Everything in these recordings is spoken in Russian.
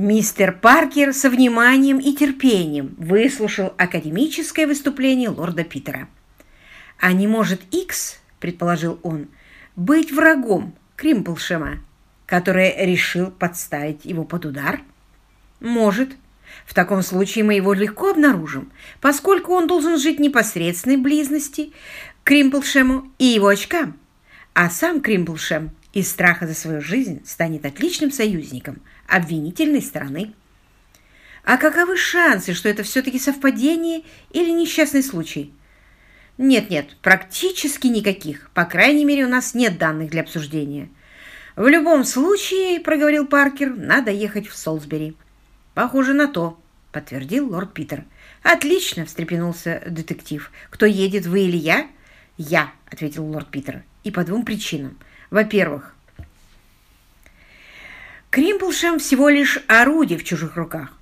Мистер Паркер со вниманием и терпением выслушал академическое выступление лорда Питера. «А не может Икс, — предположил он, — быть врагом Кримплшема, который решил подставить его под удар?» «Может. В таком случае мы его легко обнаружим, поскольку он должен жить в непосредственной близости к Кримплшему и его очкам. А сам Кримплшем из страха за свою жизнь станет отличным союзником обвинительной стороны. А каковы шансы, что это все-таки совпадение или несчастный случай? Нет-нет, практически никаких. По крайней мере, у нас нет данных для обсуждения. В любом случае, проговорил Паркер, надо ехать в Солсбери. Похоже на то, подтвердил лорд Питер. Отлично, встрепенулся детектив. Кто едет, вы или я? Я, ответил лорд Питер. И по двум причинам. Во-первых, Кримплшем всего лишь орудие в чужих руках,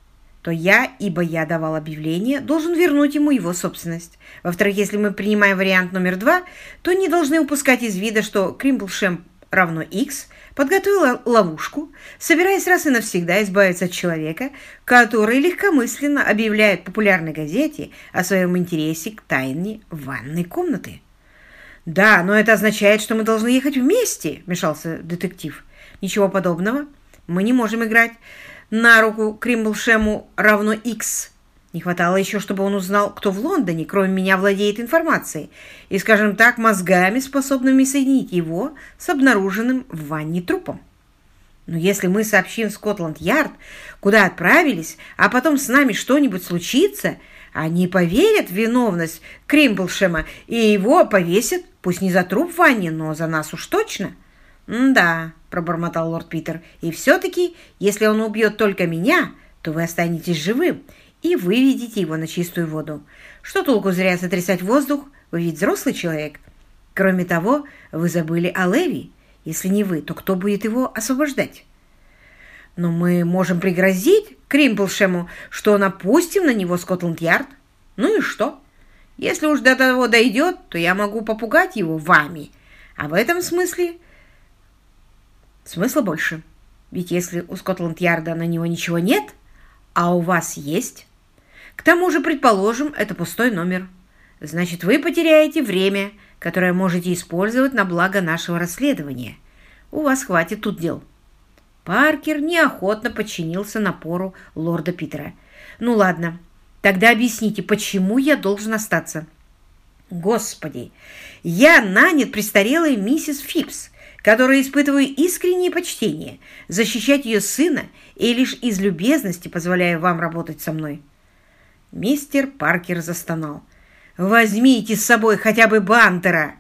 то я, ибо я давал объявление, должен вернуть ему его собственность. Во-вторых, если мы принимаем вариант номер два, то не должны упускать из вида, что Кримплшем равно X подготовил ловушку, собираясь раз и навсегда избавиться от человека, который легкомысленно объявляет популярной газете о своем интересе к тайне ванной комнаты. «Да, но это означает, что мы должны ехать вместе», — вмешался детектив. «Ничего подобного. Мы не можем играть на руку Кримблшему равно X. Не хватало еще, чтобы он узнал, кто в Лондоне, кроме меня, владеет информацией, и, скажем так, мозгами, способными соединить его с обнаруженным в ванне трупом. Но если мы сообщим Скотланд-Ярд, куда отправились, а потом с нами что-нибудь случится, они поверят в виновность Кримблшема и его повесят, пусть не за труп в ванне, но за нас уж точно. «Да», — пробормотал лорд Питер, «и все-таки, если он убьет только меня, то вы останетесь живым и выведете его на чистую воду. Что толку зря сотрясать воздух? Вы ведь взрослый человек. Кроме того, вы забыли о Леви. Если не вы, то кто будет его освобождать?» Но мы можем пригрозить Кримплшему, что напустим на него Скотланд-Ярд. Ну и что? Если уж до того дойдет, то я могу попугать его вами. А в этом смысле смысла больше. Ведь если у Скотланд-Ярда на него ничего нет, а у вас есть, к тому же, предположим, это пустой номер. Значит, вы потеряете время, которое можете использовать на благо нашего расследования. У вас хватит тут дел. Паркер неохотно подчинился напору лорда Питера. «Ну ладно, тогда объясните, почему я должен остаться?» «Господи, я нанят престарелой миссис Фипс, которая испытываю искреннее почтение, защищать ее сына и лишь из любезности позволяю вам работать со мной». Мистер Паркер застонал. «Возьмите с собой хотя бы Бантера!»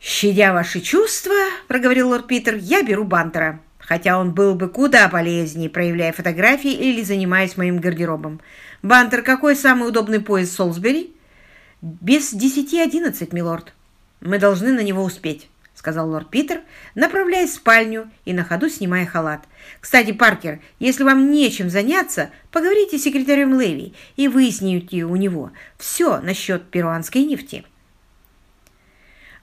«Щадя ваши чувства, — проговорил лорд Питер, — я беру Бантера хотя он был бы куда полезнее, проявляя фотографии или занимаясь моим гардеробом. Бантер, какой самый удобный поезд Солсбери? Без десяти одиннадцать, милорд. Мы должны на него успеть, сказал лорд Питер, направляясь в спальню и на ходу снимая халат. Кстати, Паркер, если вам нечем заняться, поговорите с секретарем Леви и выясните у него все насчет перуанской нефти.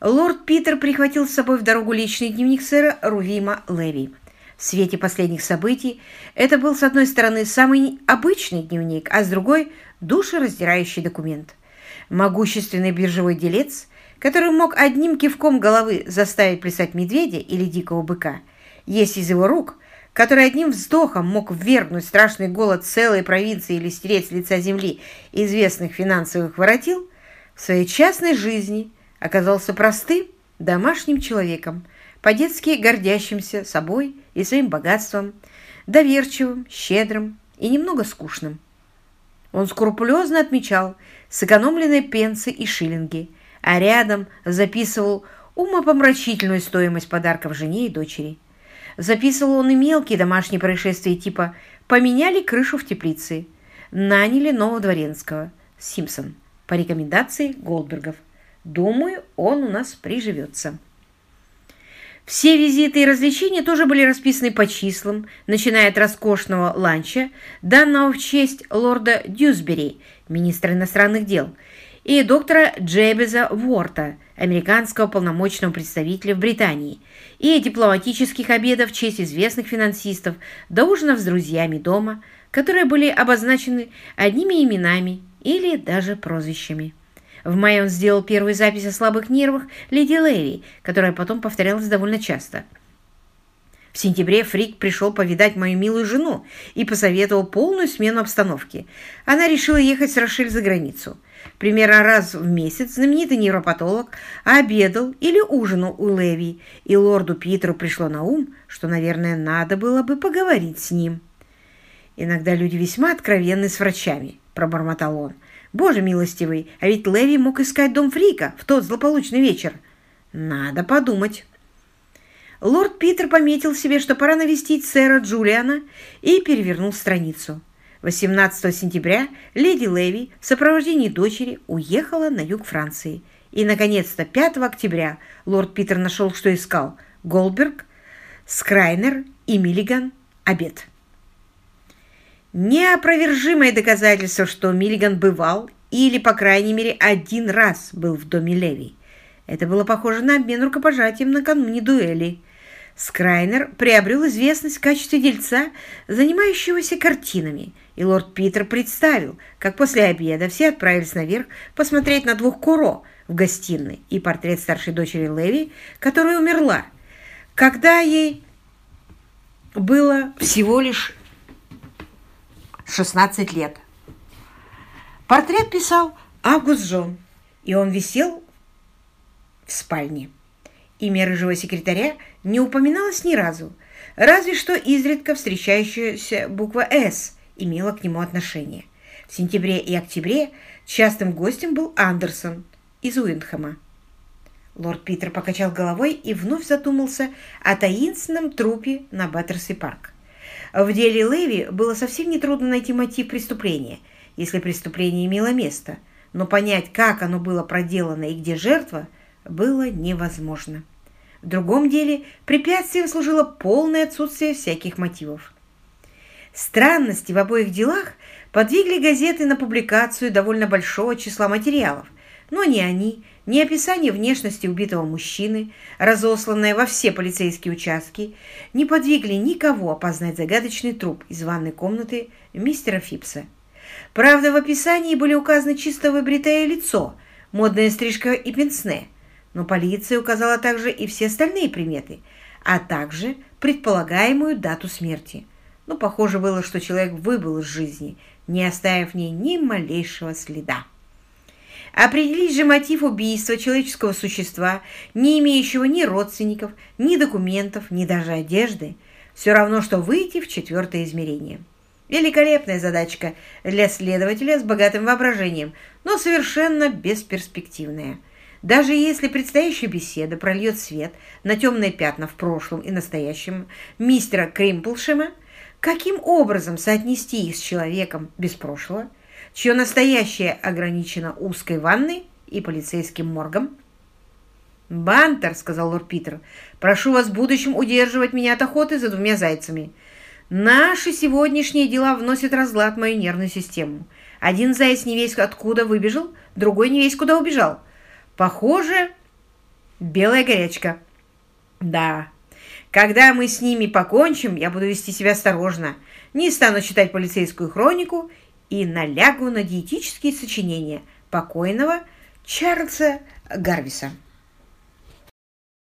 Лорд Питер прихватил с собой в дорогу личный дневник сэра Рувима Леви. В свете последних событий это был, с одной стороны, самый обычный дневник, а с другой – душераздирающий документ. Могущественный биржевой делец, который мог одним кивком головы заставить плясать медведя или дикого быка, есть из его рук, который одним вздохом мог ввергнуть страшный голод целой провинции или стереть с лица земли известных финансовых воротил, в своей частной жизни оказался простым домашним человеком – по-детски гордящимся собой и своим богатством, доверчивым, щедрым и немного скучным. Он скрупулезно отмечал сэкономленные пенсы и шиллинги, а рядом записывал умопомрачительную стоимость подарков жене и дочери. Записывал он и мелкие домашние происшествия типа «поменяли крышу в теплице», «наняли нового дворенского», «Симпсон» по рекомендации Голдбергов. Думаю, он у нас приживется. Все визиты и развлечения тоже были расписаны по числам, начиная от роскошного ланча, данного в честь лорда Дьюсбери, министра иностранных дел, и доктора Джебеза Ворта, американского полномочного представителя в Британии, и дипломатических обедов в честь известных финансистов, до ужинов с друзьями дома, которые были обозначены одними именами или даже прозвищами. В мае он сделал первую запись о слабых нервах Леди Лэри, которая потом повторялась довольно часто – в сентябре Фрик пришел повидать мою милую жену и посоветовал полную смену обстановки. Она решила ехать с Рошель за границу. Примерно раз в месяц знаменитый невропатолог обедал или ужинал у Леви, и лорду Питеру пришло на ум, что, наверное, надо было бы поговорить с ним. «Иногда люди весьма откровенны с врачами», – пробормотал он. «Боже милостивый, а ведь Леви мог искать дом Фрика в тот злополучный вечер. Надо подумать» лорд Питер пометил себе, что пора навестить сэра Джулиана и перевернул страницу. 18 сентября леди Леви в сопровождении дочери уехала на юг Франции. И, наконец-то, 5 октября лорд Питер нашел, что искал – Голберг, Скрайнер и Миллиган – обед. Неопровержимое доказательство, что Миллиган бывал или, по крайней мере, один раз был в доме Леви. Это было похоже на обмен рукопожатием накануне дуэли. Скрайнер приобрел известность в качестве дельца, занимающегося картинами, и лорд Питер представил, как после обеда все отправились наверх посмотреть на двух Куро в гостиной и портрет старшей дочери Леви, которая умерла, когда ей было всего лишь 16 лет. Портрет писал Август Джон, и он висел в спальне. Имя рыжего секретаря не упоминалось ни разу, разве что изредка встречающаяся буква «С» имела к нему отношение. В сентябре и октябре частым гостем был Андерсон из Уиндхэма. Лорд Питер покачал головой и вновь задумался о таинственном трупе на Баттерси-парк. В деле Леви было совсем нетрудно найти мотив преступления, если преступление имело место, но понять, как оно было проделано и где жертва, было невозможно. В другом деле препятствием служило полное отсутствие всяких мотивов. Странности в обоих делах подвигли газеты на публикацию довольно большого числа материалов, но ни они, ни описание внешности убитого мужчины, разосланное во все полицейские участки, не подвигли никого опознать загадочный труп из ванной комнаты мистера Фипса. Правда, в описании были указаны чисто выбритое лицо, модная стрижка и пенсне – но полиция указала также и все остальные приметы, а также предполагаемую дату смерти. Но похоже было, что человек выбыл из жизни, не оставив в ней ни малейшего следа. Определить же мотив убийства человеческого существа, не имеющего ни родственников, ни документов, ни даже одежды, все равно, что выйти в четвертое измерение. Великолепная задачка для следователя с богатым воображением, но совершенно бесперспективная – даже если предстоящая беседа прольет свет на темные пятна в прошлом и настоящем мистера Кримплшема, каким образом соотнести их с человеком без прошлого, чье настоящее ограничено узкой ванной и полицейским моргом? «Бантер», — сказал лорд Питер, — «прошу вас в будущем удерживать меня от охоты за двумя зайцами. Наши сегодняшние дела вносят разлад в мою нервную систему. Один заяц не весь откуда выбежал, другой не весь куда убежал. Похоже, белая горячка. Да, когда мы с ними покончим, я буду вести себя осторожно. Не стану читать полицейскую хронику и налягу на диетические сочинения покойного Чарльза Гарвиса.